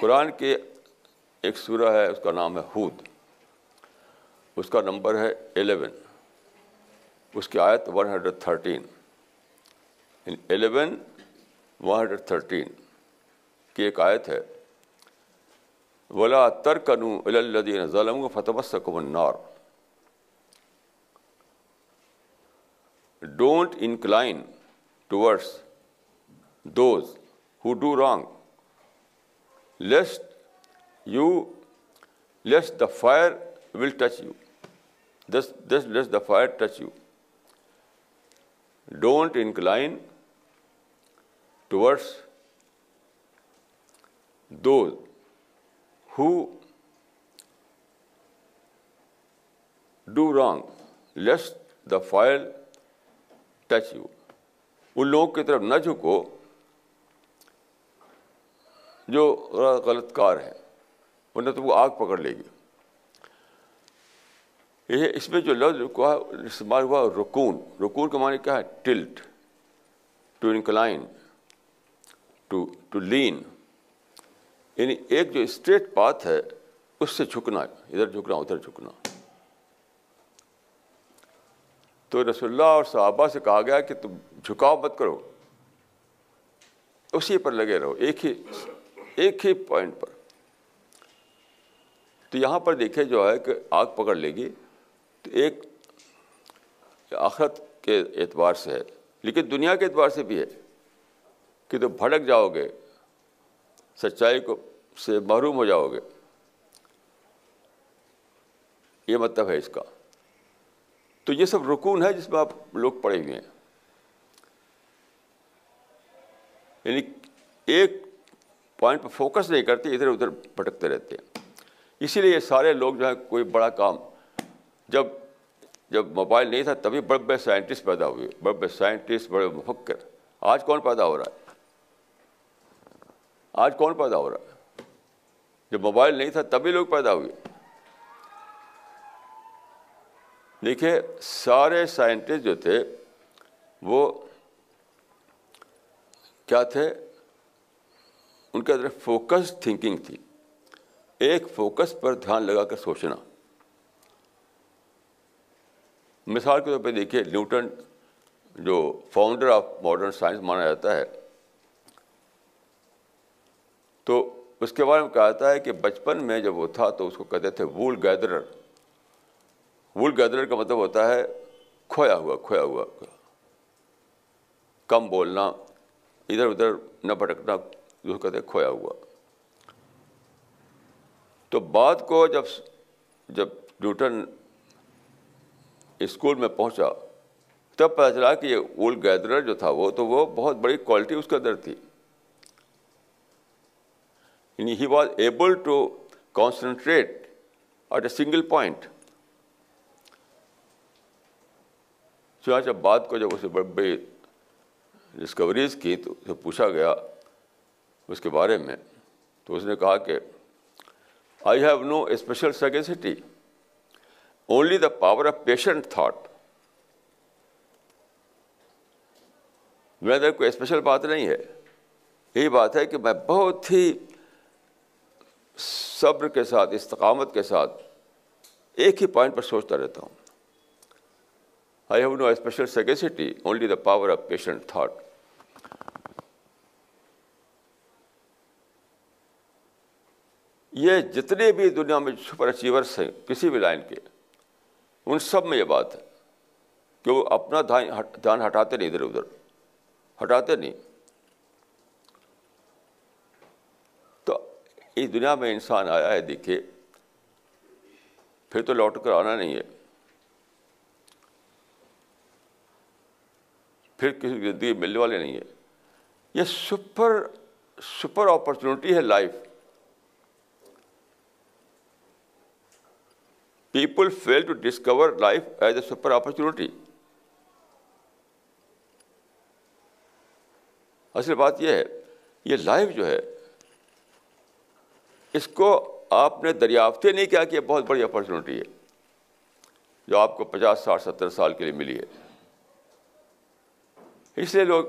قرآن کے ایک سورہ ہے، اس کا نام ہے ہود۔ اس کا نمبر ہے الیون۔ اس کی آیت one hundred thirteen eleven one hundred thirteen کی ایک آیت ہے۔ ولا ترکنو الدین ظلم فتح سکم النار۔ Don't incline towards those who do wrong lest you lest the fire will touch you this this lest the fire touch you don't incline towards those who do wrong lest the fire touch you ان لوگوں کی طرف نہ جھکو جو غلط کار ہیں ورنہ تو وہ آگ پکڑ لے گی۔ یہ اس میں جو لفظ استعمال ہوا، رکون۔ رکون کا معنی کیا ہے؟ Tilt, to incline, to to lean. یعنی ایک جو اسٹریٹ پاتھ ہے، اس سے جھکنا، ادھر جھکنا ادھر جھکنا۔ تو رسول اللہ اور صحابہ سے کہا گیا کہ تم جھکاؤ مت کرو۔ اسی پر لگے رہو، ایک ہی ایک ہی پوائنٹ پر۔ تو یہاں پر دیکھے جو ہے کہ آگ پکڑ لے گی۔ تو ایک آخرت کے اعتبار سے ہے۔ لیکن دنیا کے اعتبار سے بھی ہے کہ تو بھڑک جاؤ گے، سچائی کو سے محروم ہو جاؤ گے۔ یہ مطلب ہے اس کا۔ تو یہ سب رکون ہے جس میں آپ لوگ پڑے ہوئے ہیں۔ یعنی ایک پوائنٹ پہ فوکس نہیں کرتے، ادھر ادھر بھٹکتے رہتے ہیں۔ اسی لیے یہ سارے لوگ جو ہے کوئی بڑا کام، جب جب موبائل نہیں تھا تبھی بڑے بڑے سائنٹسٹ پیدا ہوئے، بڑے بڑے سائنٹسٹ بڑے مفکر۔ آج کون پیدا ہو رہا ہے؟ آج کون پیدا ہو رہا ہے؟ جب موبائل نہیں تھا تبھی لوگ پیدا ہوئے۔ دیکھیے، سارے سائنٹسٹ جو تھے، وہ کیا تھے؟ ان کے اندر فوکس تھنکنگ تھی۔ ایک فوکس پر دھیان لگا کر سوچنا۔ مثال کے طور پہ دیکھیے، نیوٹن، جو فاؤنڈر آف ماڈرن سائنس مانا جاتا ہے، تو اس کے بارے میں کہا جاتا ہے کہ بچپن میں جب وہ تھا تو اس کو کہتے تھے وول گیدرر وول گیدرر کا مطلب ہوتا ہے کھویا ہوا کھویا ہوا۔ کم بولنا، ادھر ادھر نہ بھٹکنا۔ جو کہتے کھویا ہوا۔ تو بعد کو جب جب نیوٹن اسکول میں پہنچا، تب پتہ چلا کہ یہ اول گیدرر جو تھا وہ، تو وہ بہت بڑی کوالٹی اس کے اندر تھی۔ یعنی he was able to concentrate at a single point چنانچہ بعد کو جب اسے بڑے بڑی ڈسکوریز کی تو اسے پوچھا گیا اس کے بارے میں تو اس نے کہا کہ I have no special sagacity only the power of patient thought میرے اندر کوئی اسپیشل بات نہیں ہے، یہی بات ہے کہ میں بہت ہی صبر کے ساتھ، استقامت کے ساتھ ایک ہی پوائنٹ پر سوچتا رہتا ہوں۔ I have no special sagacity only the power of patient thought یہ جتنے بھی دنیا میں سپر اچیورس ہیں، کسی بھی لائن کے، ان سب میں یہ بات ہے کہ وہ اپنا دھیان ہٹاتے نہیں ادھر ادھر۔ ہٹاتے نہیں۔ تو اس دنیا میں انسان آیا ہے دیکھے پھر تو لوٹ کر آنا نہیں ہے۔ پھر کسی زندگی ملنے والے نہیں ہے یہ سپر سپر اپرچونیٹی ہے life. People fail to discover life as a super opportunity اصل بات یہ ہے، یہ لائف جو ہے، اس کو آپ نے دریافت نہیں کیا کہ یہ بہت بڑی اپرچونیٹی ہے، جو آپ کو پچاس، ساٹھ، ستر سال کے لیے ملی ہے۔ اس لیے لوگ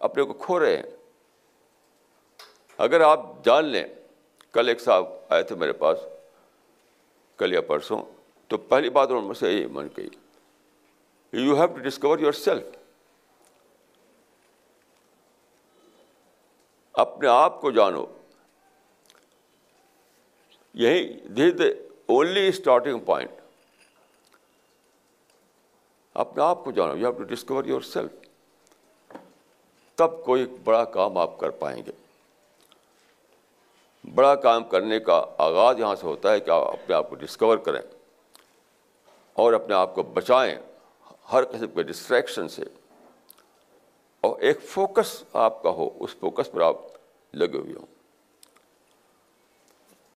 اپنے کو کھو رہے ہیں۔ اگر آپ جان لیں، کل ایک صاحب آئے تھے میرے پاس۔ کل یا پرسوں، تو پہلی بات انہوں نے مجھ سے یہی من کہی you have to discover yourself اپنے آپ کو جانو۔ یہی this the only starting point اپنے آپ کو جانو you have to discover yourself تب کوئی بڑا کام آپ کر پائیں گے۔ بڑا کام کرنے کا آغاز یہاں سے ہوتا ہے کہ آپ اپنے آپ کو ڈسکور کریں اور اپنے آپ کو بچائیں ہر قسم کے ڈسٹریکشن سے اور ایک فوکس آپ کا ہو، اس فوکس پر آپ لگے ہوئے ہوں۔